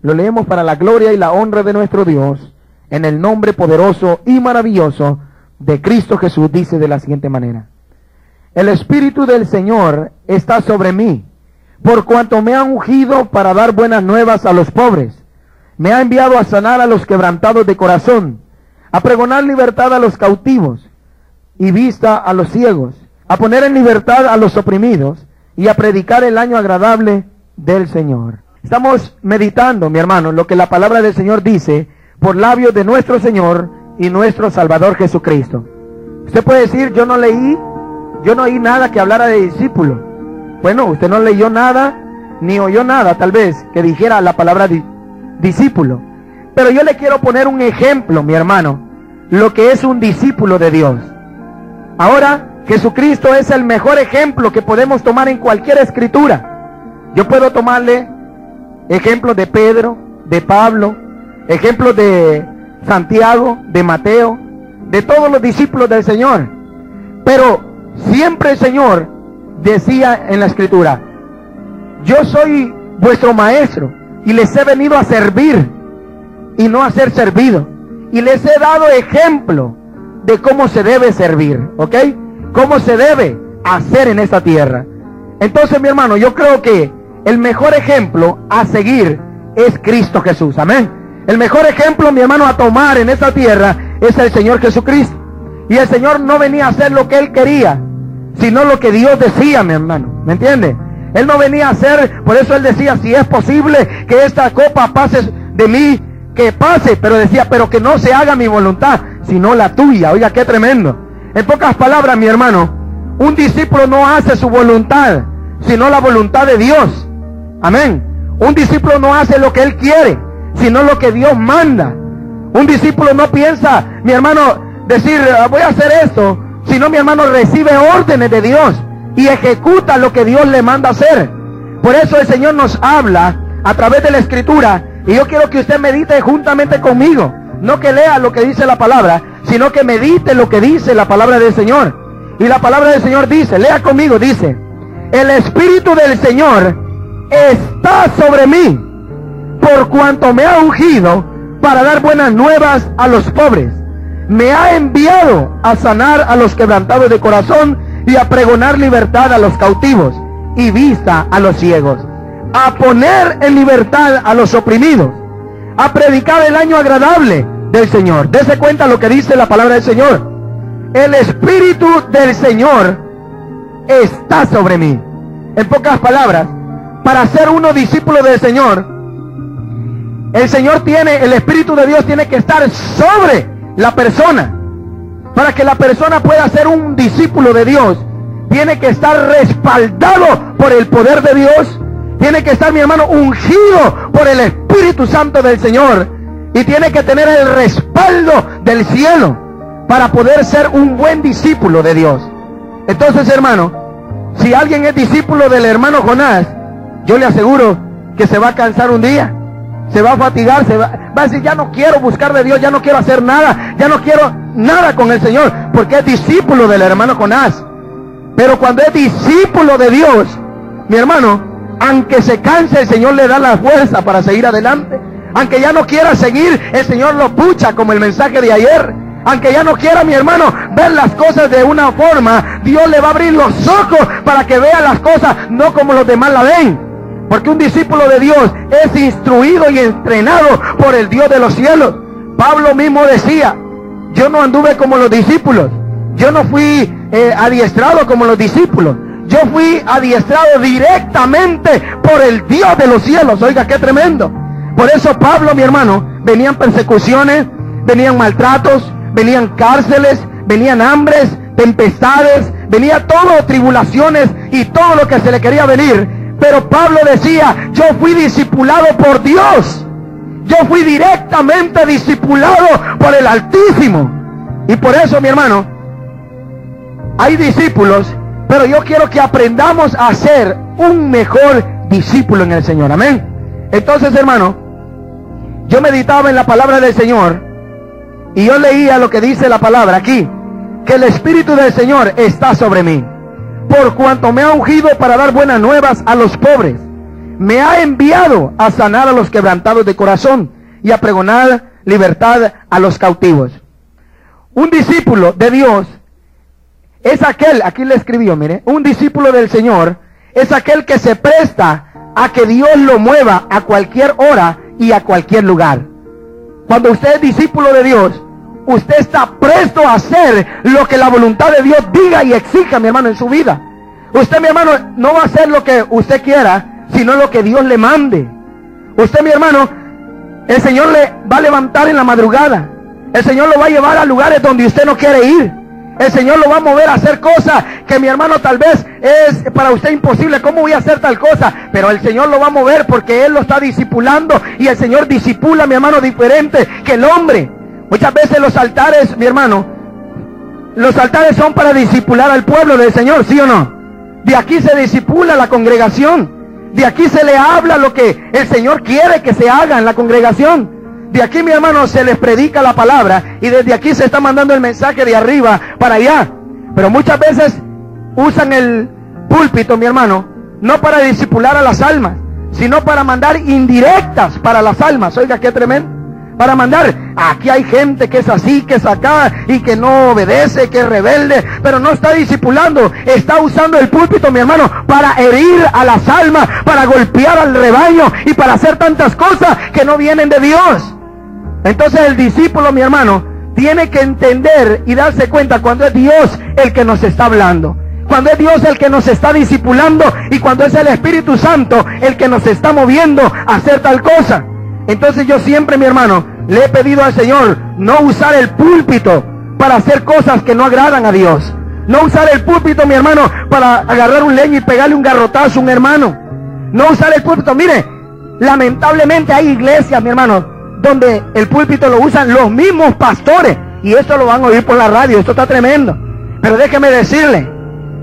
Lo leemos para la gloria y la honra de nuestro Dios, en el nombre poderoso y maravilloso de Cristo Jesús, dice de la siguiente manera. El Espíritu del Señor está sobre mí, por cuanto me ha ungido para dar buenas nuevas a los pobres. Me ha enviado a sanar a los quebrantados de corazón, a pregonar libertad a los cautivos y vista a los ciegos, a poner en libertad a los oprimidos y a predicar el año agradable del Señor. Estamos meditando, mi hermano, lo que la palabra del Señor dice por labios de nuestro Señor y nuestro Salvador Jesucristo. Usted puede decir, yo no leí, yo no oí nada que hablara de discípulo. Bueno, usted no leyó nada, ni oyó nada, tal vez, que dijera la palabra discípulo. Pero yo le quiero poner un ejemplo, mi hermano, lo que es un discípulo de Dios. Ahora, Jesucristo es el mejor ejemplo que podemos tomar en cualquier escritura. Yo puedo tomarle ejemplos de Pedro, de Pablo, ejemplos de Santiago, de Mateo, de todos los discípulos del Señor. Pero siempre el Señor decía en la escritura, yo soy vuestro maestro y les he venido a servir y no a ser servido. Y les he dado ejemplo de cómo se debe servir, ¿ok? Cómo se debe hacer en esta tierra. Entonces, mi hermano, yo creo que el mejor ejemplo a seguir es Cristo Jesús. Amén. El mejor ejemplo, mi hermano, a tomar en esta tierra es el Señor Jesucristo. Y el Señor no venía a hacer lo que Él quería, sino lo que Dios decía, mi hermano. ¿Me entiende? Él no venía a hacer, por eso Él decía, si es posible que esta copa pase de mí, que pase, pero decía, pero que no se haga mi voluntad, sino la tuya. Oiga, qué tremendo. En pocas palabras, mi hermano, un discípulo no hace su voluntad, sino la voluntad de Dios. Amén. Un discípulo no hace lo que él quiere, sino lo que Dios manda. Un discípulo no piensa, mi hermano, decir, ah, voy a hacer esto, sino mi hermano recibe órdenes de Dios y ejecuta lo que Dios le manda hacer. Por eso el Señor nos habla a través de la escritura y yo quiero que usted medite juntamente conmigo. No que lea lo que dice la palabra, sino que medite lo que dice la palabra del Señor. Y la palabra del Señor dice, lea conmigo, dice, el Espíritu del Señor está sobre mí, por cuanto me ha ungido para dar buenas nuevas a los pobres. Me ha enviado a sanar a los quebrantados de corazón y a pregonar libertad a los cautivos y vista a los ciegos. A poner en libertad a los oprimidos a predicar el año agradable del Señor. Dese cuenta lo que dice la palabra del Señor. El Espíritu del Señor está sobre mí. En pocas palabras, para ser uno discípulo del Señor, el Señor tiene, el Espíritu de Dios tiene que estar sobre la persona. Para que la persona pueda ser un discípulo de Dios, tiene que estar respaldado por el poder de Dios tiene que estar mi hermano ungido por el Espíritu Santo del Señor. Y tiene que tener el respaldo del cielo para poder ser un buen discípulo de Dios. Entonces, hermano, si alguien es discípulo del hermano Jonás, yo le aseguro que se va a cansar un día. Se va a fatigar, se va, va a decir, ya no quiero buscar de Dios, ya no quiero hacer nada, ya no quiero nada con el Señor, porque es discípulo del hermano Jonás. Pero cuando es discípulo de Dios, mi hermano, aunque se canse, el Señor le da la fuerza para seguir adelante. Aunque ya no quiera seguir, el Señor lo pucha como el mensaje de ayer. Aunque ya no quiera mi hermano ver las cosas de una forma, Dios le va a abrir los ojos para que vea las cosas no como los demás la ven. Porque un discípulo de Dios es instruido y entrenado por el Dios de los cielos. Pablo mismo decía, yo no anduve como los discípulos. Yo no fui eh, adiestrado como los discípulos yo fui adiestrado directamente por el Dios de los cielos. Oiga, qué tremendo. Por eso Pablo, mi hermano, venían persecuciones, venían maltratos, venían cárceles, venían hambres, tempestades, venía todo, tribulaciones y todo lo que se le quería venir. Pero Pablo decía, yo fui discipulado por Dios. Yo fui directamente discipulado por el Altísimo. Y por eso, mi hermano, hay discípulos pero yo quiero que aprendamos a ser un mejor discípulo en el Señor. Amén. Entonces, hermano, yo meditaba en la palabra del Señor y yo leía lo que dice la palabra aquí, que el Espíritu del Señor está sobre mí, por cuanto me ha ungido para dar buenas nuevas a los pobres. me ha enviado a sanar a los quebrantados de corazón y a pregonar libertad a los cautivos. Un discípulo de Dios es aquel, aquí le escribió, mire, un discípulo del Señor es aquel que se presta a que Dios lo mueva a cualquier hora y a cualquier lugar. Cuando usted es discípulo de Dios, usted está presto a hacer lo que la voluntad de Dios diga y exija, mi hermano, en su vida. Usted, mi hermano, no va a hacer lo que usted quiera, sino lo que Dios le mande. Usted, mi hermano, el Señor le va a levantar en la madrugada. El Señor lo va a llevar a lugares donde usted no quiere ir. El Señor lo va a mover a hacer cosas que mi hermano tal vez es para usted imposible. ¿Cómo voy a hacer tal cosa? Pero el Señor lo va a mover porque Él lo está disipulando y el Señor disipula, mi hermano, diferente que el hombre. Muchas veces los altares, mi hermano, los altares son para disipular al pueblo del Señor, ¿sí o no? De aquí se disipula la congregación. De aquí se le habla lo que el Señor quiere que se haga en la congregación. De aquí, mi hermano, se les predica la palabra y desde aquí se está mandando el mensaje de arriba para allá. Pero muchas veces usan el púlpito, mi hermano, no para disipular a las almas, sino para mandar indirectas para las almas. Oiga, qué tremendo. Para mandar, aquí hay gente que es así, que es acá y que no obedece, que es rebelde, pero no está disipulando. Está usando el púlpito, mi hermano, para herir a las almas, para golpear al rebaño y para hacer tantas cosas que no vienen de Dios. Entonces el discípulo, mi hermano, tiene que entender y darse cuenta cuando es Dios el que nos está hablando. Cuando es Dios el que nos está discipulando y cuando es el Espíritu Santo el que nos está moviendo a hacer tal cosa. Entonces yo siempre, mi hermano, le he pedido al Señor no usar el púlpito para hacer cosas que no agradan a Dios. No usar el púlpito, mi hermano, para agarrar un leño y pegarle un garrotazo a un hermano. No usar el púlpito. Mire, lamentablemente hay iglesias, mi hermano, donde el púlpito lo usan los mismos pastores. Y esto lo van a oír por la radio, esto está tremendo. Pero déjeme decirle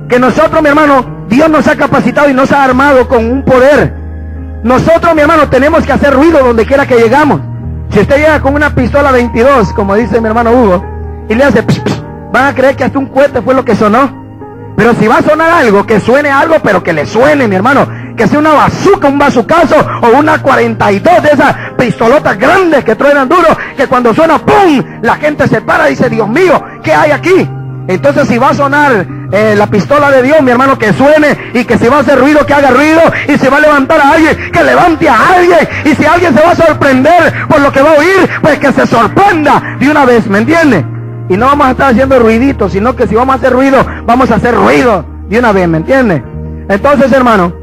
que nosotros, mi hermano, Dios nos ha capacitado y nos ha armado con un poder. Nosotros, mi hermano, tenemos que hacer ruido donde quiera que llegamos. Si usted llega con una pistola 22, como dice mi hermano Hugo, y le hace, van a creer que hasta un cohete fue lo que sonó. Pero si va a sonar algo, que suene algo, pero que le suene, mi hermano. Que sea una bazooka, un bazucazo o una 42 de esas pistolotas grandes que truenan duro, que cuando suena ¡pum! La gente se para y dice, Dios mío, ¿qué hay aquí? Entonces si va a sonar eh, la pistola de Dios, mi hermano, que suene y que si va a hacer ruido, que haga ruido y si va a levantar a alguien, que levante a alguien y si alguien se va a sorprender por lo que va a oír, pues que se sorprenda de una vez, ¿me entiende? Y no vamos a estar haciendo ruidito, sino que si vamos a hacer ruido, vamos a hacer ruido de una vez, ¿me entiende? Entonces, hermano,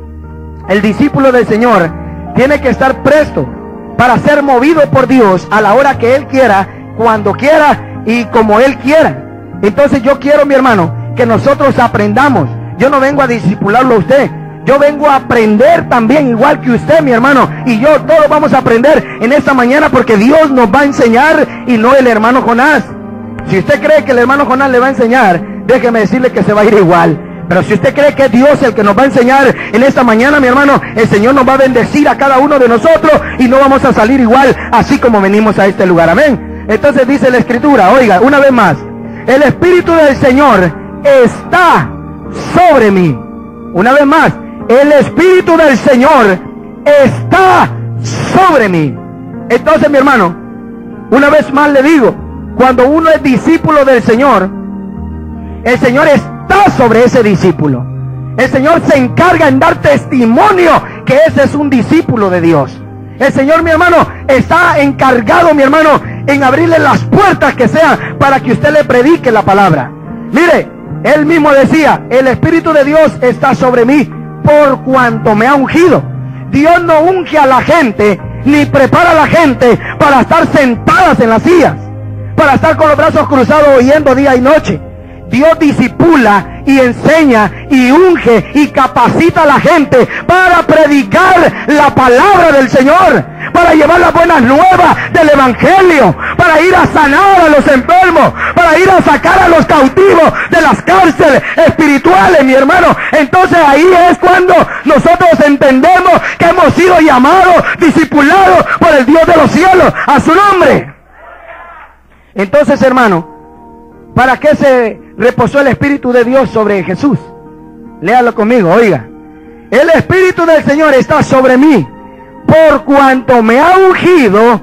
el discípulo del Señor tiene que estar presto para ser movido por Dios a la hora que Él quiera, cuando quiera y como Él quiera. Entonces yo quiero, mi hermano, que nosotros aprendamos. Yo no vengo a discipularlo a usted. Yo vengo a aprender también, igual que usted, mi hermano. Y yo todos vamos a aprender en esta mañana porque Dios nos va a enseñar y no el hermano Jonás. Si usted cree que el hermano Jonás le va a enseñar, déjeme decirle que se va a ir igual. Pero si usted cree que es Dios el que nos va a enseñar en esta mañana, mi hermano, el Señor nos va a bendecir a cada uno de nosotros y no vamos a salir igual así como venimos a este lugar. Amén. Entonces dice la escritura, oiga, una vez más, el Espíritu del Señor está sobre mí. Una vez más, el Espíritu del Señor está sobre mí. Entonces, mi hermano, una vez más le digo, cuando uno es discípulo del Señor, el Señor está sobre ese discípulo. El Señor se encarga en dar testimonio que ese es un discípulo de Dios. El Señor, mi hermano, está encargado, mi hermano, en abrirle las puertas que sean para que usted le predique la palabra. Mire, él mismo decía, el Espíritu de Dios está sobre mí por cuanto me ha ungido. Dios no unge a la gente ni prepara a la gente para estar sentadas en las sillas para estar con los brazos cruzados oyendo día y noche. Dios disipula y enseña y unge y capacita a la gente para predicar la palabra del Señor, para llevar las buenas nuevas del Evangelio, para ir a sanar a los enfermos, para ir a sacar a los cautivos de las cárceles espirituales, mi hermano. Entonces ahí es cuando nosotros entendemos que hemos sido llamados, discipulados por el Dios de los cielos, a su nombre. Entonces, hermano, ¿para qué se reposó el Espíritu de Dios sobre Jesús? Léalo conmigo, oiga. el Espíritu del Señor está sobre mí, por cuanto me ha ungido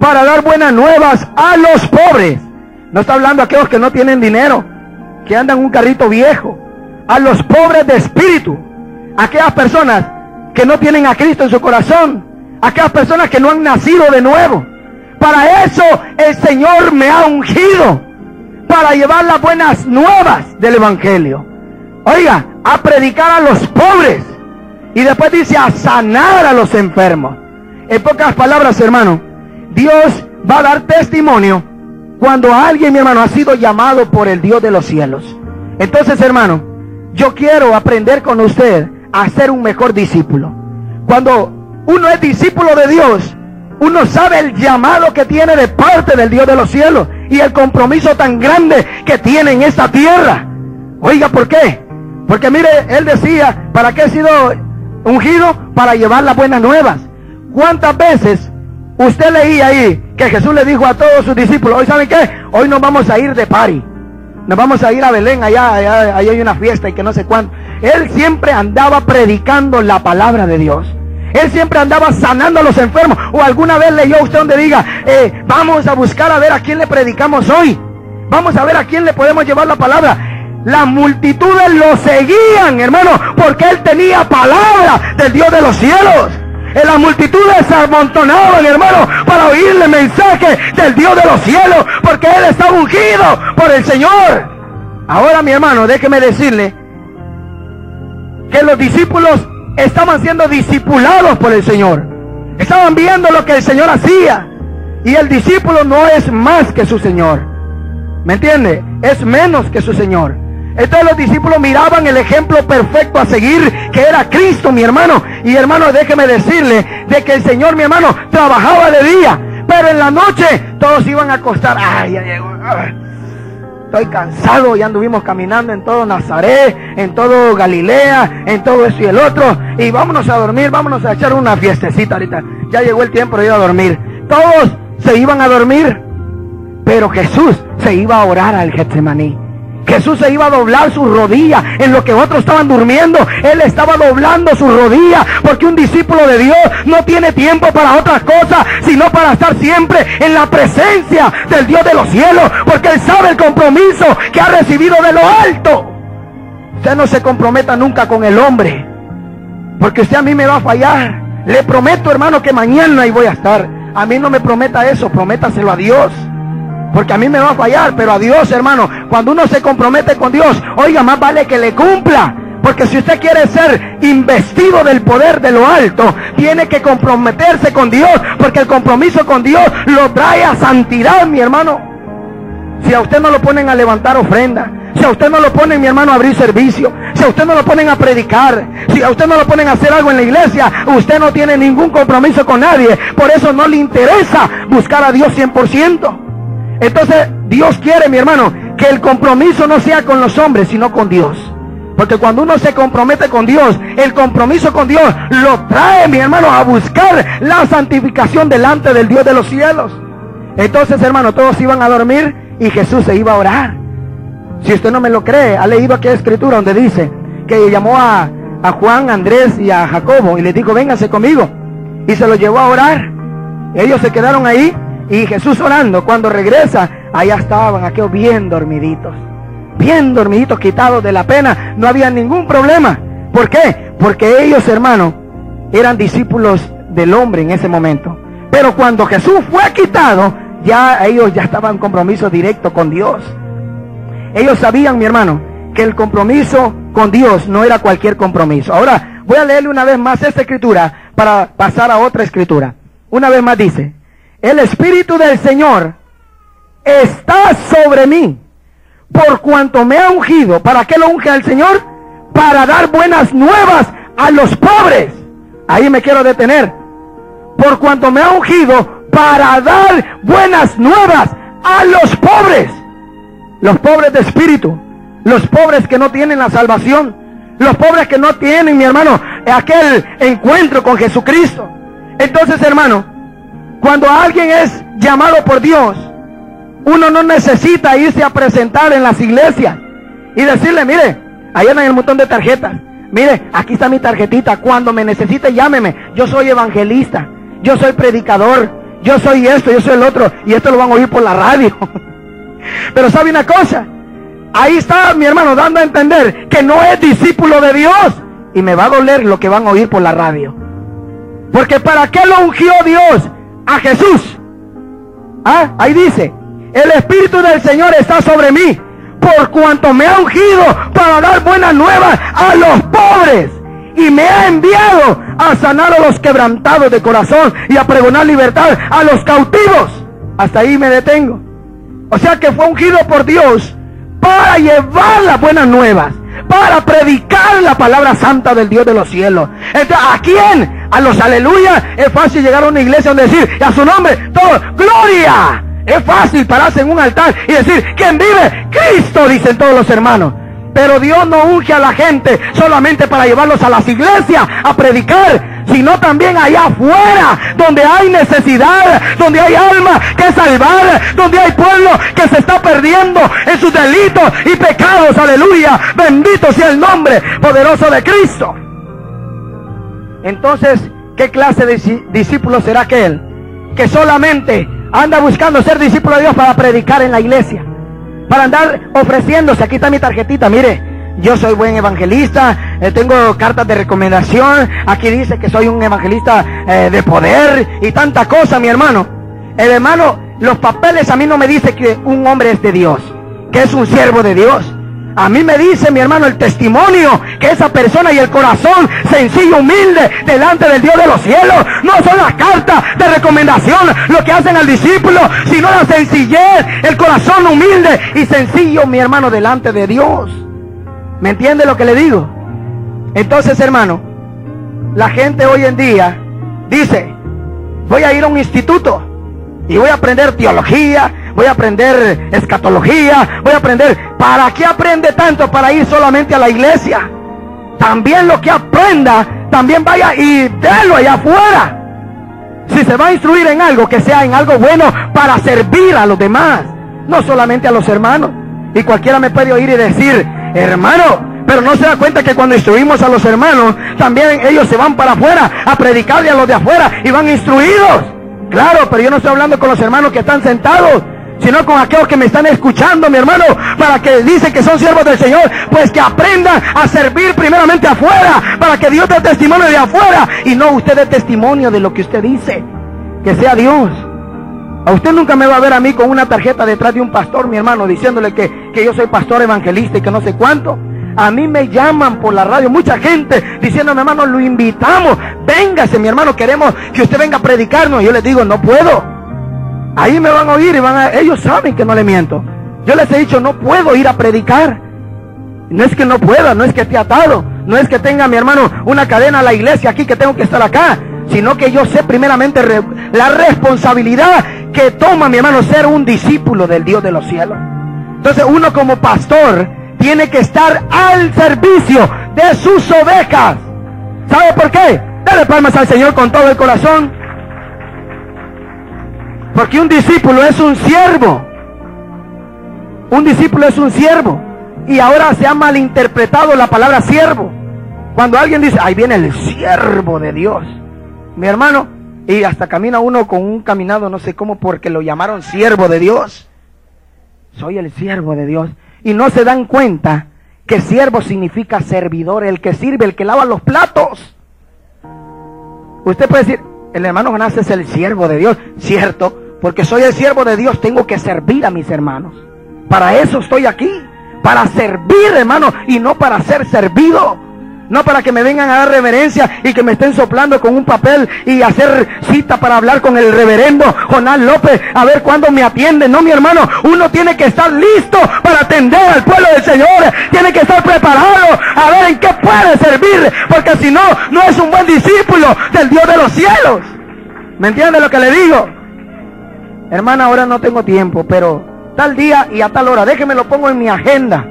para dar buenas nuevas a los pobres. No está hablando a aquellos que no tienen dinero, que andan un carrito viejo, a los pobres de espíritu, aquellas personas que no tienen a Cristo en su corazón, aquellas personas que no han nacido de nuevo. Para eso el Señor me ha ungido, para llevar las buenas nuevas del Evangelio. Oiga, a predicar a los pobres. Y después dice a sanar a los enfermos. En pocas palabras, hermano, Dios va a dar testimonio cuando alguien, mi hermano, ha sido llamado por el Dios de los cielos. Entonces, hermano, yo quiero aprender con usted a ser un mejor discípulo. Cuando uno es discípulo de Dios, uno sabe el llamado que tiene de parte del Dios de los cielos y el compromiso tan grande que tiene en esta tierra. Oiga, ¿por qué? Porque mire, él decía, ¿para qué he sido ungido? Para llevar las buenas nuevas. ¿Cuántas veces usted leía ahí que Jesús le dijo a todos sus discípulos, hoy saben qué? Hoy nos vamos a ir de pari. Nos vamos a ir a Belén, allá, allá, allá hay una fiesta y que no sé cuánto. Él siempre andaba predicando la palabra de Dios. Él siempre andaba sanando a los enfermos. O alguna vez leyó usted donde diga, eh, vamos a buscar a ver a quién le predicamos hoy. Vamos a ver a quién le podemos llevar la palabra. Las multitudes lo seguían, hermano, porque él tenía palabra del Dios de los cielos. En las multitudes se amontonaban, hermano, para oírle mensaje del Dios de los cielos, porque él está ungido por el Señor. Ahora, mi hermano, déjeme decirle que los discípulos estaban siendo discipulados por el Señor. Estaban viendo lo que el Señor hacía. Y el discípulo no es más que su Señor. ¿Me entiende? Es menos que su Señor. Entonces los discípulos miraban el ejemplo perfecto a seguir, que era Cristo, mi hermano. Y hermano, déjeme decirle de que el Señor, mi hermano, trabajaba de día, pero en la noche todos iban a acostar. Ay, ya llegó. Estoy cansado, ya anduvimos caminando en todo Nazaret, en todo Galilea, en todo eso y el otro. Y vámonos a dormir, vámonos a echar una fiestecita ahorita. Ya llegó el tiempo de ir a dormir. Todos se iban a dormir, pero Jesús se iba a orar al Getsemaní. Jesús se iba a doblar sus rodillas en lo que otros estaban durmiendo. Él estaba doblando sus rodillas porque un discípulo de Dios no tiene tiempo para otras cosas, sino para estar siempre en la presencia del Dios de los cielos, porque Él sabe el compromiso que ha recibido de lo alto. Usted no se comprometa nunca con el hombre, porque usted a mí me va a fallar. Le prometo, hermano, que mañana ahí voy a estar. A mí no me prometa eso, prométaselo a Dios. Porque a mí me va a fallar, pero a Dios, hermano, cuando uno se compromete con Dios, oiga, más vale que le cumpla. Porque si usted quiere ser investido del poder de lo alto, tiene que comprometerse con Dios. Porque el compromiso con Dios lo trae a santidad, mi hermano. Si a usted no lo ponen a levantar ofrenda, si a usted no lo ponen, mi hermano, a abrir servicio, si a usted no lo ponen a predicar, si a usted no lo ponen a hacer algo en la iglesia, usted no tiene ningún compromiso con nadie. Por eso no le interesa buscar a Dios 100%. Entonces Dios quiere, mi hermano, que el compromiso no sea con los hombres, sino con Dios. Porque cuando uno se compromete con Dios, el compromiso con Dios lo trae, mi hermano, a buscar la santificación delante del Dios de los cielos. Entonces, hermano, todos iban a dormir y Jesús se iba a orar. Si usted no me lo cree, ha leído aquella escritura donde dice que llamó a, a Juan, Andrés y a Jacobo y les dijo, vénganse conmigo. Y se los llevó a orar. Ellos se quedaron ahí y Jesús orando, cuando regresa, allá estaban aquellos bien dormiditos. Bien dormiditos, quitados de la pena. No había ningún problema. ¿Por qué? Porque ellos, hermanos, eran discípulos del hombre en ese momento. Pero cuando Jesús fue quitado, ya ellos ya estaban en compromiso directo con Dios. Ellos sabían, mi hermano, que el compromiso con Dios no era cualquier compromiso. Ahora voy a leerle una vez más esta escritura para pasar a otra escritura. Una vez más dice, el Espíritu del Señor está sobre mí, por cuanto me ha ungido. ¿Para qué lo unge al Señor? Para dar buenas nuevas a los pobres. Ahí me quiero detener. Por cuanto me ha ungido para dar buenas nuevas a los pobres. Los pobres de espíritu. Los pobres que no tienen la salvación. Los pobres que no tienen, mi hermano, aquel encuentro con Jesucristo. Entonces, hermano, cuando alguien es llamado por Dios, uno no necesita irse a presentar en las iglesias y decirle, mire, ahí en el montón de tarjetas, Mire, aquí está mi tarjetita. Cuando me necesite, llámeme. Yo soy evangelista. Yo soy predicador. Yo soy esto, yo soy el otro. Y esto lo van a oír por la radio. Pero sabe una cosa. Ahí está mi hermano dando a entender que no es discípulo de Dios. Y me va a doler lo que van a oír por la radio. Porque ¿para qué lo ungió Dios a Jesús? Ah, ahí dice, el Espíritu del Señor está sobre mí, por cuanto me ha ungido para dar buenas nuevas a los pobres. Y me ha enviado a sanar a los quebrantados de corazón y a pregonar libertad a los cautivos. Hasta ahí me detengo. O sea que fue ungido por Dios para llevar las buenas nuevas, para predicar la palabra santa del Dios de los cielos. Entonces, ¿a quién? A los aleluya. Es fácil llegar a una iglesia donde decir, a su nombre, todo, gloria. Es fácil pararse en un altar y decir, ¿quién vive? Cristo, dicen todos los hermanos. Pero Dios no unge a la gente solamente para llevarlos a las iglesias a predicar, sino también allá afuera, donde hay necesidad, donde hay alma que salvar, donde hay pueblo que se está perdiendo en sus delitos y pecados. Aleluya. Bendito sea el nombre poderoso de Cristo. Entonces, ¿qué clase de discípulo será aquel que solamente anda buscando ser discípulo de Dios para predicar en la iglesia? Para andar ofreciéndose. Aquí está mi tarjetita, mire. Yo soy buen evangelista, eh, tengo cartas de recomendación, aquí dice que soy un evangelista eh, de poder y tanta cosa, mi hermano. El hermano, los papeles a mí no me dice que un hombre es de Dios, que es un siervo de Dios. A mí me dice mi hermano el testimonio que esa persona y el corazón sencillo, humilde, delante del Dios de los cielos, no son las cartas de recomendación lo que hacen al discípulo, sino la sencillez, el corazón humilde y sencillo, mi hermano, delante de Dios. ¿Me entiende lo que le digo? Entonces, hermano, la gente hoy en día dice, voy a ir a un instituto y voy a aprender teología, voy a aprender escatología, voy a aprender. ¿Para qué aprende tanto para ir solamente a la iglesia? También lo que aprenda, también vaya y délo allá afuera. Si se va a instruir en algo, que sea en algo bueno para servir a los demás, no solamente a los hermanos. Y cualquiera me puede oír y decir, hermano, pero no se da cuenta que cuando instruimos a los hermanos, también ellos se van para afuera a predicarle a los de afuera y van instruidos. Claro, pero yo no estoy hablando con los hermanos que están sentados sino con aquellos que me están escuchando, mi hermano, para que dicen que son siervos del Señor, pues que aprendan a servir primeramente afuera, para que Dios dé testimonio de afuera y no usted dé testimonio de lo que usted dice, que sea Dios. A usted nunca me va a ver a mí con una tarjeta detrás de un pastor, mi hermano, diciéndole que, que yo soy pastor evangelista y que no sé cuánto. A mí me llaman por la radio mucha gente diciéndome, hermano, lo invitamos. Véngase, mi hermano, queremos que usted venga a predicarnos. Yo les digo, no puedo. Ahí me van a oír y van a... Ellos saben que no le miento. Yo les he dicho, no puedo ir a predicar. No es que no pueda, no es que esté atado, no es que tenga mi hermano una cadena a la iglesia aquí que tengo que estar acá, sino que yo sé primeramente la responsabilidad que toma mi hermano ser un discípulo del Dios de los cielos. Entonces uno como pastor tiene que estar al servicio de sus ovejas. ¿Sabe por qué? Dale palmas al Señor con todo el corazón. Porque un discípulo es un siervo. Un discípulo es un siervo. Y ahora se ha malinterpretado la palabra siervo. Cuando alguien dice, ahí viene el siervo de Dios. Mi hermano, y hasta camina uno con un caminado, no sé cómo, porque lo llamaron siervo de Dios. Soy el siervo de Dios. Y no se dan cuenta que siervo significa servidor, el que sirve, el que lava los platos. Usted puede decir, el hermano Jonás es el siervo de Dios, cierto, porque soy el siervo de Dios, tengo que servir a mis hermanos. Para eso estoy aquí. Para servir, hermano, y no para ser servido. No para que me vengan a dar reverencia y que me estén soplando con un papel y hacer cita para hablar con el reverendo Jonás López a ver cuándo me atiende. No, mi hermano, uno tiene que estar listo para atender al pueblo del Señor. Tiene que estar preparado a ver en qué puede servir. Porque si no, no es un buen discípulo del Dios de los cielos. ¿Me entiende lo que le digo? Hermana, ahora no tengo tiempo, pero tal día y a tal hora, déjeme lo pongo en mi agenda.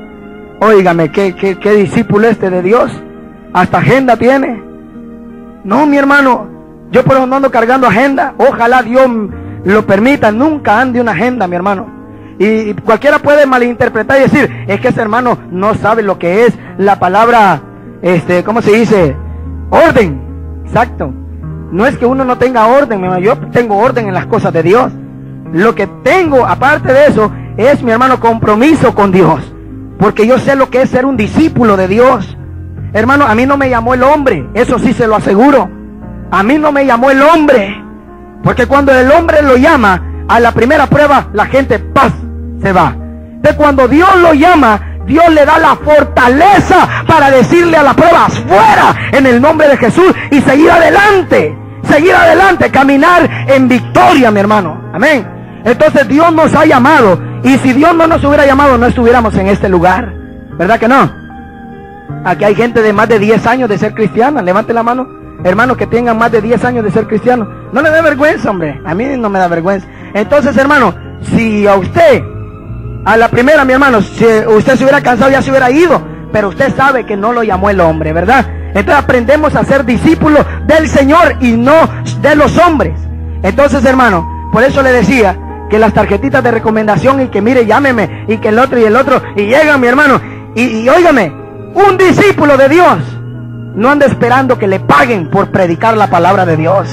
Óigame, ¿qué, qué, discípulo este de Dios? Hasta agenda tiene. No, mi hermano, yo por eso no ando cargando agenda. Ojalá Dios lo permita. Nunca ande una agenda, mi hermano. Y cualquiera puede malinterpretar y decir, es que ese hermano no sabe lo que es la palabra este, ¿cómo se dice? Orden. Exacto. No es que uno no tenga orden, hermano. Yo tengo orden en las cosas de Dios. Lo que tengo, aparte de eso, es mi hermano compromiso con Dios. Porque yo sé lo que es ser un discípulo de Dios. Hermano, a mí no me llamó el hombre. Eso sí se lo aseguro. A mí no me llamó el hombre. Porque cuando el hombre lo llama, a la primera prueba, la gente, paz, se va. De cuando Dios lo llama, Dios le da la fortaleza para decirle a las pruebas, fuera en el nombre de Jesús y seguir adelante. Seguir adelante, caminar en victoria, mi hermano. Amén. Entonces Dios nos ha llamado. Y si Dios no nos hubiera llamado, no estuviéramos en este lugar. ¿Verdad que no? Aquí hay gente de más de 10 años de ser cristiana. Levante la mano. Hermanos que tengan más de 10 años de ser cristiano. No le da vergüenza, hombre. A mí no me da vergüenza. Entonces, hermano, si a usted a la primera, mi hermano, si usted se hubiera cansado ya se hubiera ido, pero usted sabe que no lo llamó el hombre, ¿verdad? Entonces aprendemos a ser discípulos del Señor y no de los hombres. Entonces, hermano, por eso le decía que las tarjetitas de recomendación y que mire, llámeme y que el otro y el otro y llega mi hermano y, y óigame, un discípulo de Dios no anda esperando que le paguen por predicar la palabra de Dios.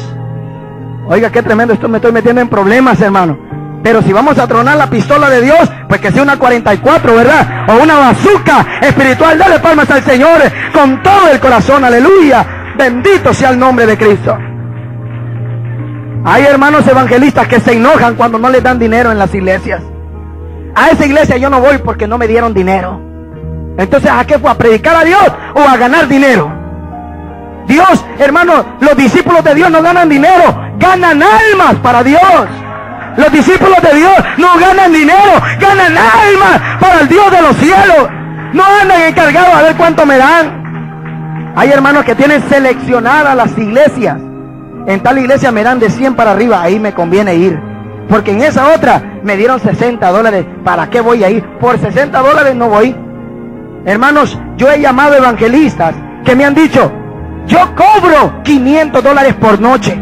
Oiga, qué tremendo, esto me estoy metiendo en problemas, hermano. Pero si vamos a tronar la pistola de Dios, pues que sea una 44, ¿verdad? O una bazooka espiritual. Dale palmas al Señor con todo el corazón. Aleluya. Bendito sea el nombre de Cristo. Hay hermanos evangelistas que se enojan cuando no les dan dinero en las iglesias. A esa iglesia yo no voy porque no me dieron dinero. Entonces, ¿a qué fue? ¿A predicar a Dios o a ganar dinero? Dios, hermano, los discípulos de Dios no ganan dinero, ganan almas para Dios. Los discípulos de Dios no ganan dinero, ganan almas para el Dios de los cielos. No andan encargados a ver cuánto me dan. Hay hermanos que tienen seleccionadas las iglesias. En tal iglesia me dan de 100 para arriba, ahí me conviene ir. Porque en esa otra me dieron 60 dólares. ¿Para qué voy a ir? Por 60 dólares no voy. Hermanos, yo he llamado evangelistas que me han dicho, yo cobro 500 dólares por noche.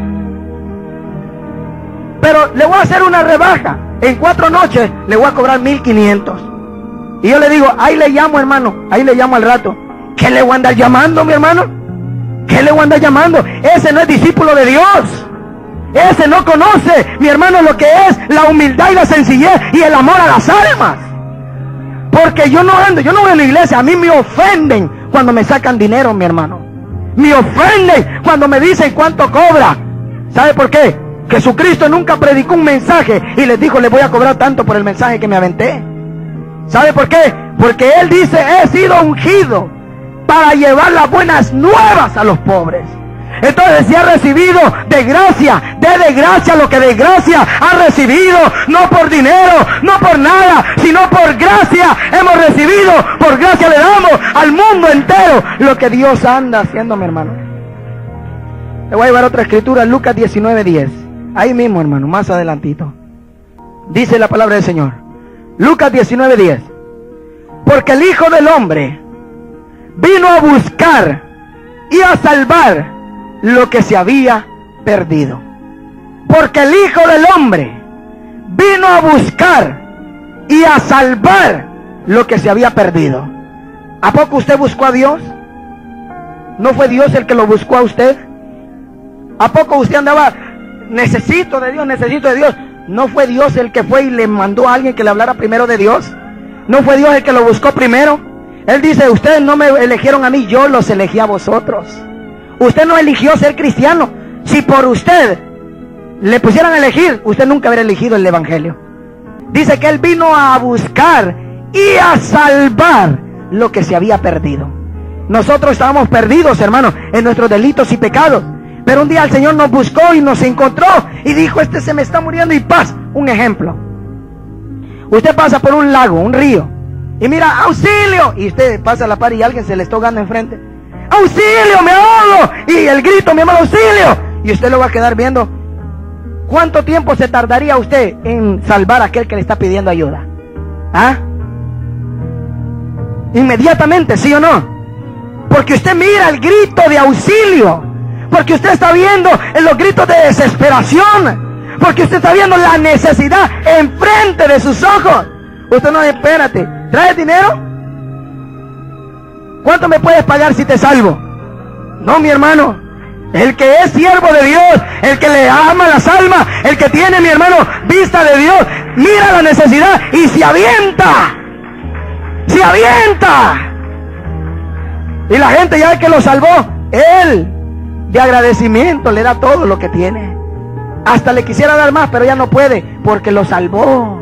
Pero le voy a hacer una rebaja. En cuatro noches le voy a cobrar 1500. Y yo le digo, ahí le llamo, hermano. Ahí le llamo al rato. ¿Qué le voy a andar llamando, mi hermano? ¿Qué le voy a andar llamando? Ese no es discípulo de Dios. Ese no conoce, mi hermano, lo que es la humildad y la sencillez y el amor a las almas. Porque yo no ando, yo no voy a la iglesia. A mí me ofenden cuando me sacan dinero, mi hermano. Me ofenden cuando me dicen cuánto cobra. ¿Sabe por qué? Jesucristo nunca predicó un mensaje y les dijo, le voy a cobrar tanto por el mensaje que me aventé. ¿Sabe por qué? Porque Él dice, he sido ungido para llevar las buenas nuevas a los pobres. Entonces si ha recibido de gracia, de desgracia lo que de gracia ha recibido, no por dinero, no por nada, sino por gracia hemos recibido, por gracia le damos al mundo entero lo que Dios anda haciendo, mi hermano. Le voy a llevar otra escritura, Lucas 19:10. Ahí mismo, hermano, más adelantito. Dice la palabra del Señor. Lucas 19:10. Porque el Hijo del Hombre vino a buscar y a salvar lo que se había perdido. Porque el Hijo del Hombre vino a buscar y a salvar lo que se había perdido. ¿A poco usted buscó a Dios? ¿No fue Dios el que lo buscó a usted? ¿A poco usted andaba necesito de Dios, necesito de Dios. ¿No fue Dios el que fue y le mandó a alguien que le hablara primero de Dios? ¿No fue Dios el que lo buscó primero? Él dice, ustedes no me eligieron a mí, yo los elegí a vosotros. Usted no eligió ser cristiano. Si por usted le pusieran a elegir, usted nunca hubiera elegido el Evangelio. Dice que Él vino a buscar y a salvar lo que se había perdido. Nosotros estábamos perdidos, hermanos, en nuestros delitos y pecados. Pero un día el Señor nos buscó y nos encontró y dijo, este se me está muriendo y paz. Un ejemplo. Usted pasa por un lago, un río, y mira, auxilio. Y usted pasa a la par y alguien se le está ahogando enfrente. Auxilio, me ahogo. Y el grito, mi hermano, auxilio. Y usted lo va a quedar viendo. ¿Cuánto tiempo se tardaría usted en salvar a aquel que le está pidiendo ayuda? ¿Ah? Inmediatamente, ¿sí o no? Porque usted mira el grito de auxilio. Porque usted está viendo en los gritos de desesperación. Porque usted está viendo la necesidad enfrente de sus ojos. Usted no, espérate, ¿trae dinero? ¿Cuánto me puedes pagar si te salvo? No, mi hermano. El que es siervo de Dios, el que le ama las almas, el que tiene, mi hermano, vista de Dios, mira la necesidad y se avienta. Se avienta. Y la gente ya que lo salvó, él de agradecimiento le da todo lo que tiene. Hasta le quisiera dar más, pero ya no puede porque lo salvó.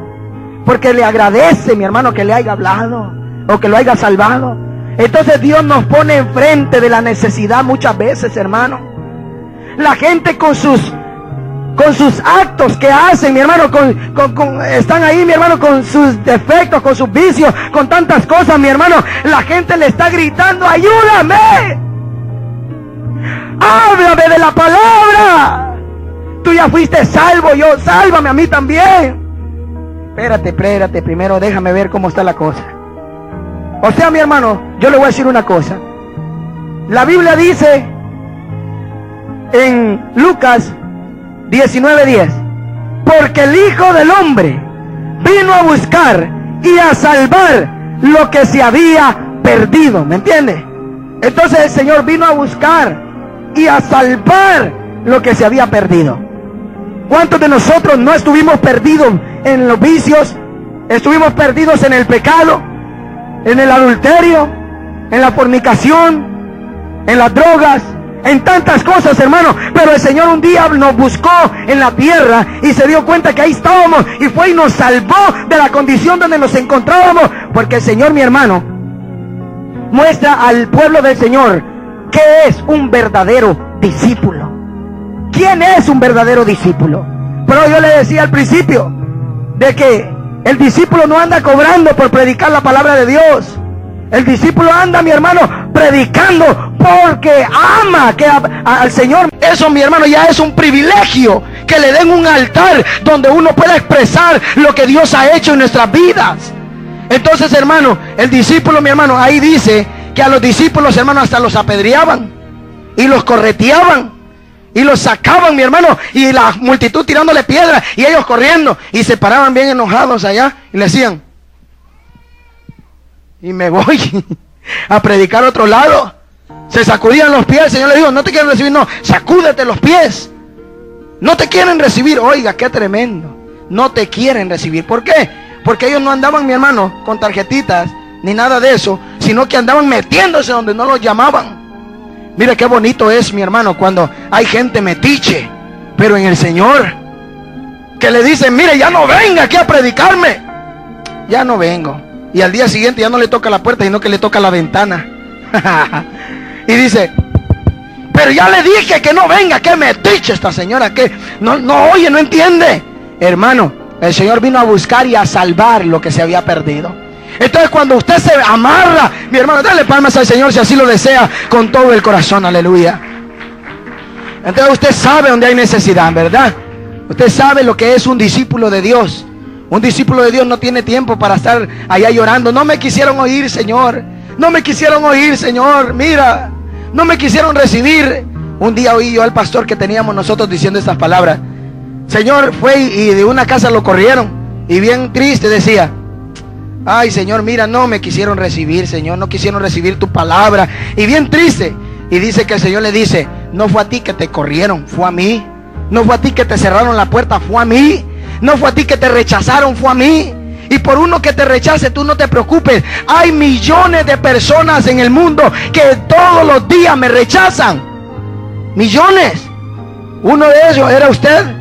Porque le agradece, mi hermano, que le haya hablado o que lo haya salvado. Entonces Dios nos pone enfrente de la necesidad muchas veces, hermano. La gente con sus con sus actos que hacen, mi hermano, con, están ahí, mi hermano, con sus defectos, con sus vicios, con tantas cosas, mi hermano. La gente le está gritando, ayúdame. Háblame de la palabra. Tú ya fuiste salvo, yo, sálvame a mí también. Espérate, espérate, primero déjame ver cómo está la cosa. O sea, mi hermano, yo le voy a decir una cosa. La Biblia dice en Lucas 19:10, porque el Hijo del Hombre vino a buscar y a salvar lo que se había perdido, ¿me entiende? Entonces el Señor vino a buscar y a salvar lo que se había perdido. ¿Cuántos de nosotros no estuvimos perdidos en los vicios? Estuvimos perdidos en el pecado, en el adulterio, en la fornicación, en las drogas, en tantas cosas, hermano. Pero el Señor un día nos buscó en la tierra y se dio cuenta que ahí estábamos y fue y nos salvó de la condición donde nos encontrábamos. Porque el Señor, mi hermano, muestra al pueblo del Señor que es un verdadero discípulo. ¿Quién es un verdadero discípulo? Pero yo le decía al principio de que el discípulo no anda cobrando por predicar la palabra de Dios. El discípulo anda, mi hermano, predicando porque ama que al Señor. Eso, mi hermano, ya es un privilegio que le den un altar donde uno pueda expresar lo que Dios ha hecho en nuestras vidas. Entonces, hermano, el discípulo, mi hermano, ahí dice que a los discípulos, hermano, hasta los apedreaban y los correteaban y los sacaban, mi hermano, y la multitud tirándole piedras y ellos corriendo y se paraban bien enojados allá y le decían, y me voy a predicar otro lado. Se sacudían los pies, el Señor le dijo, no te quieren recibir, no, sacúdete los pies. No te quieren recibir, oiga, qué tremendo. No te quieren recibir. ¿Por qué? Porque ellos no andaban, mi hermano, con tarjetitas ni nada de eso, sino que andaban metiéndose donde no los llamaban. Mira qué bonito es, mi hermano, cuando hay gente metiche, pero en el Señor, que le dicen, mire, ya no venga aquí a predicarme. Ya no vengo. Y al día siguiente ya no le toca la puerta, sino que le toca la ventana. y dice, pero ya le dije que no venga, que metiche esta señora, que no, no oye, no entiende. Hermano, el Señor vino a buscar y a salvar lo que se había perdido. Entonces cuando usted se amarra, mi hermano, dale palmas al Señor si así lo desea con todo el corazón, aleluya. Entonces usted sabe dónde hay necesidad, ¿verdad? Usted sabe lo que es un discípulo de Dios. Un discípulo de Dios no tiene tiempo para estar allá llorando. No me quisieron oír, Señor. No me quisieron oír, Señor. Mira, no me quisieron recibir. Un día oí yo al pastor que teníamos nosotros diciendo estas palabras. Señor fue y de una casa lo corrieron. Y bien triste decía, ay Señor, mira, no me quisieron recibir, Señor, no quisieron recibir tu palabra. Y bien triste. Y dice que el Señor le dice, no fue a ti que te corrieron, fue a mí. No fue a ti que te cerraron la puerta, fue a mí. No fue a ti que te rechazaron, fue a mí. Y por uno que te rechace, tú no te preocupes. Hay millones de personas en el mundo que todos los días me rechazan. Millones. Uno de ellos era usted.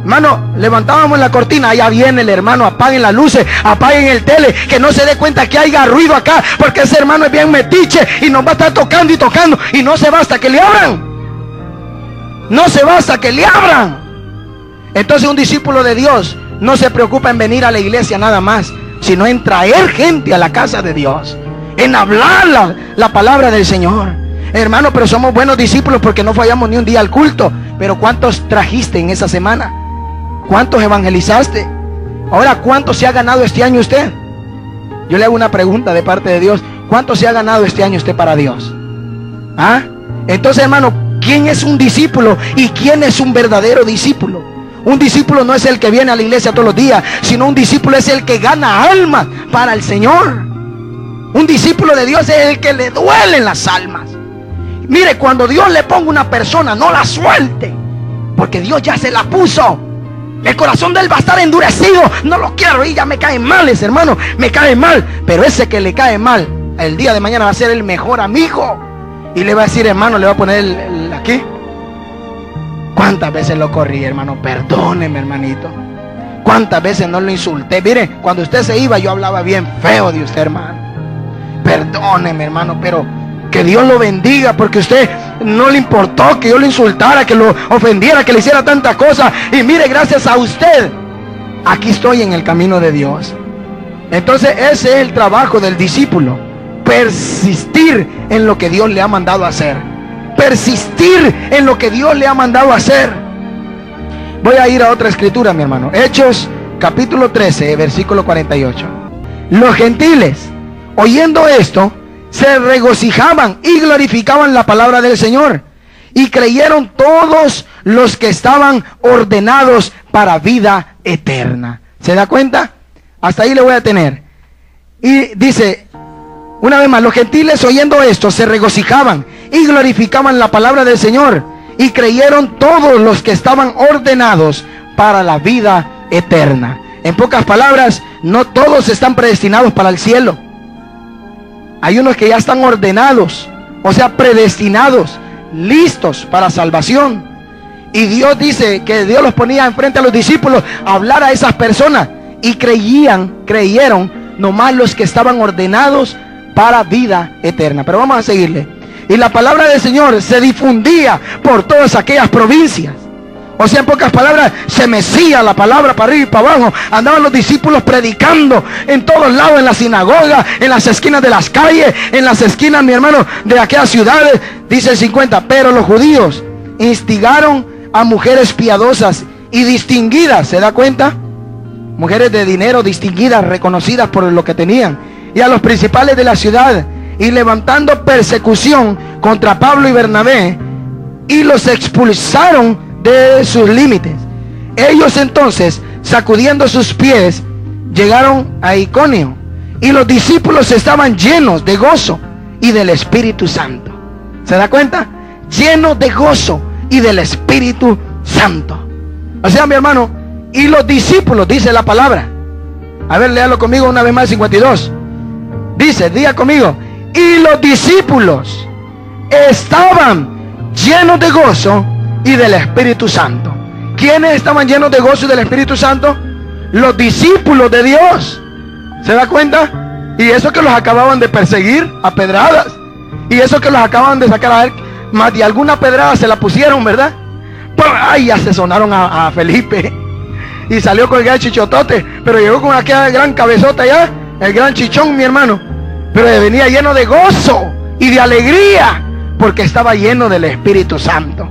Hermano, levantábamos la cortina, allá viene el hermano, apaguen las luces, apaguen el tele, que no se dé cuenta que haya ruido acá, porque ese hermano es bien metiche y nos va a estar tocando y tocando y no se basta que le abran. No se basta que le abran. Entonces un discípulo de Dios no se preocupa en venir a la iglesia nada más, sino en traer gente a la casa de Dios, en hablar la, palabra del Señor. Hermano, pero somos buenos discípulos porque no fallamos ni un día al culto. Pero ¿cuántos trajiste en esa semana? ¿Cuántos evangelizaste? Ahora, ¿cuánto se ha ganado este año usted? Yo le hago una pregunta de parte de Dios. ¿Cuánto se ha ganado este año usted para Dios? ¿Ah? Entonces, hermano, ¿quién es un discípulo y quién es un verdadero discípulo? Un discípulo no es el que viene a la iglesia todos los días, sino un discípulo es el que gana almas para el Señor. Un discípulo de Dios es el que le duelen las almas. Mire, cuando Dios le ponga una persona, no la suelte. Porque Dios ya se la puso. El corazón de él va a estar endurecido. No lo quiero y ya me cae mal ese hermano. Me cae mal. Pero ese que le cae mal, el día de mañana va a ser el mejor amigo. Y le va a decir, hermano, le va a poner aquí. ¿Cuántas veces lo corrí, hermano? Perdóneme, hermanito. ¿Cuántas veces no lo insulté? Mire, cuando usted se iba, yo hablaba bien feo de usted, hermano. Perdóneme, hermano, pero que Dios lo bendiga porque usted no le importó que yo lo insultara, que lo ofendiera, que le hiciera tanta cosa. Y mire, gracias a usted, aquí estoy en el camino de Dios. Entonces ese es el trabajo del discípulo. Persistir en lo que Dios le ha mandado hacer. Persistir en lo que Dios le ha mandado hacer. Voy a ir a otra escritura, mi hermano. Hechos capítulo 13, versículo 48. Los gentiles, oyendo esto, se regocijaban y glorificaban la palabra del Señor. Y creyeron todos los que estaban ordenados para vida eterna. ¿Se da cuenta? Hasta ahí le voy a tener. Y dice, una vez más, los gentiles oyendo esto se regocijaban y glorificaban la palabra del Señor. Y creyeron todos los que estaban ordenados para la vida eterna. En pocas palabras, no todos están predestinados para el cielo. Hay unos que ya están ordenados, o sea, predestinados, listos para salvación. Y Dios dice que Dios los ponía enfrente a los discípulos a hablar a esas personas. Y creían, creyeron, nomás los que estaban ordenados para vida eterna. Pero vamos a seguirle. Y la palabra del Señor se difundía por todas aquellas provincias. O sea, en pocas palabras, se mecía la palabra para arriba y para abajo. Andaban los discípulos predicando en todos lados, en la sinagoga, en las esquinas de las calles, en las esquinas, mi hermano, de aquellas ciudades. Dice el 50, pero los judíos instigaron a mujeres piadosas y distinguidas, ¿se da cuenta? Mujeres de dinero distinguidas, reconocidas por lo que tenían. Y a los principales de la ciudad. Y levantando persecución contra Pablo y Bernabé. Y los expulsaron de sus límites. Ellos entonces, sacudiendo sus pies, llegaron a Iconio. Y los discípulos estaban llenos de gozo y del Espíritu Santo. ¿Se da cuenta? Llenos de gozo y del Espíritu Santo. O sea, mi hermano, y los discípulos, dice la palabra. A ver, léalo conmigo una vez más, 52. Dice, diga conmigo, y los discípulos estaban llenos de gozo y del Espíritu Santo. ¿Quiénes estaban llenos de gozo y del Espíritu Santo? Los discípulos de Dios. ¿Se da cuenta? Y eso que los acababan de perseguir a pedradas. Y eso que los acababan de sacar a ver, más de alguna pedrada se la pusieron, ¿verdad? Ay, ya se sonaron a, Felipe. Y salió con el gran chichotote. Pero llegó con aquella gran cabezota ya. El gran chichón, mi hermano. Pero venía lleno de gozo y de alegría. Porque estaba lleno del Espíritu Santo.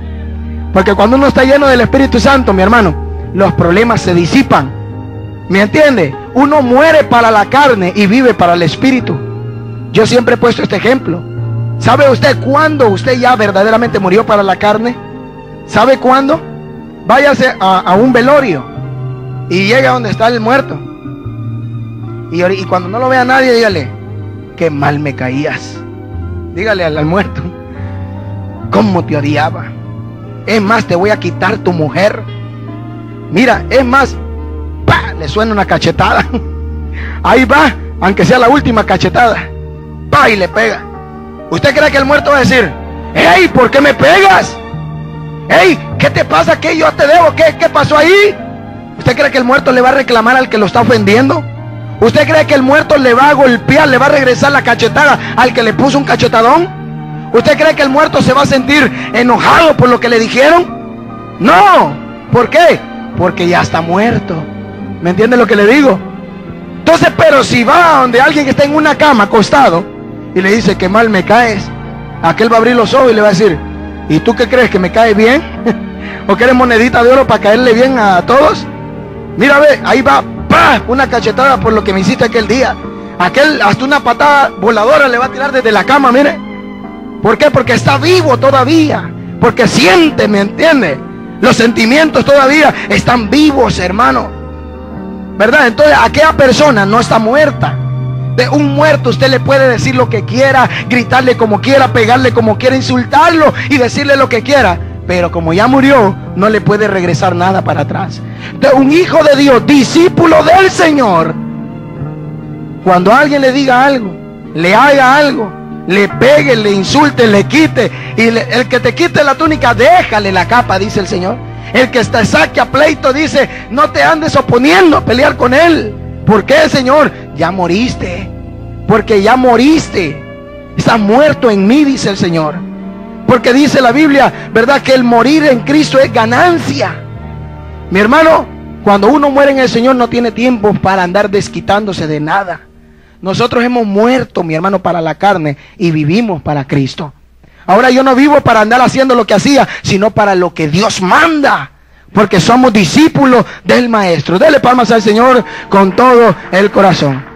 Porque cuando uno está lleno del Espíritu Santo, mi hermano, los problemas se disipan. ¿Me entiende? Uno muere para la carne y vive para el Espíritu. Yo siempre he puesto este ejemplo. ¿Sabe usted cuándo usted ya verdaderamente murió para la carne? ¿Sabe cuándo? Váyase a, un velorio y llega donde está el muerto. Y, cuando no lo vea nadie, dígale, qué mal me caías. Dígale al, al muerto, cómo te odiaba. Es más, te voy a quitar tu mujer. Mira, es más, le suena una cachetada. Ahí va, aunque sea la última cachetada. Pa y le pega. ¿Usted cree que el muerto va a decir, hey, ¿por qué me pegas? Hey, ¿qué te pasa? ¿Qué yo te debo? ¿Qué, ¿Qué pasó ahí? ¿Usted cree que el muerto le va a reclamar al que lo está ofendiendo? ¿Usted cree que el muerto le va a golpear, le va a regresar la cachetada al que le puso un cachetadón? ¿Usted cree que el muerto se va a sentir enojado por lo que le dijeron? No. ¿Por qué? Porque ya está muerto. ¿Me entiende lo que le digo? Entonces, pero si va donde alguien que está en una cama acostado y le dice que mal me caes, aquel va a abrir los ojos y le va a decir, ¿y tú qué crees que me cae bien? ¿O quieres monedita de oro para caerle bien a todos? Mira, ve, ahí va, ¡pah! una cachetada por lo que me hiciste aquel día. Aquel, hasta una patada voladora le va a tirar desde la cama, mire. ¿Por qué? Porque está vivo todavía. Porque siente, ¿me entiende? Los sentimientos todavía están vivos, hermano. ¿Verdad? Entonces aquella persona no está muerta. De un muerto usted le puede decir lo que quiera, gritarle como quiera, pegarle como quiera, insultarlo y decirle lo que quiera. Pero como ya murió, no le puede regresar nada para atrás. De un hijo de Dios, discípulo del Señor, cuando alguien le diga algo, le haga algo, le pegue, le insulte, le quite, y el que te quite la túnica, déjale la capa, dice el Señor. El que está saque a pleito dice, no te andes oponiendo a pelear con él. ¿Por qué, Señor? Ya moriste. Porque ya moriste. Estás muerto en mí, dice el Señor. Porque dice la Biblia, ¿verdad? Que el morir en Cristo es ganancia. Mi hermano, cuando uno muere en el Señor no tiene tiempo para andar desquitándose de nada. Nosotros hemos muerto, mi hermano, para la carne y vivimos para Cristo. Ahora yo no vivo para andar haciendo lo que hacía, sino para lo que Dios manda. Porque somos discípulos del Maestro. Dele palmas al Señor con todo el corazón.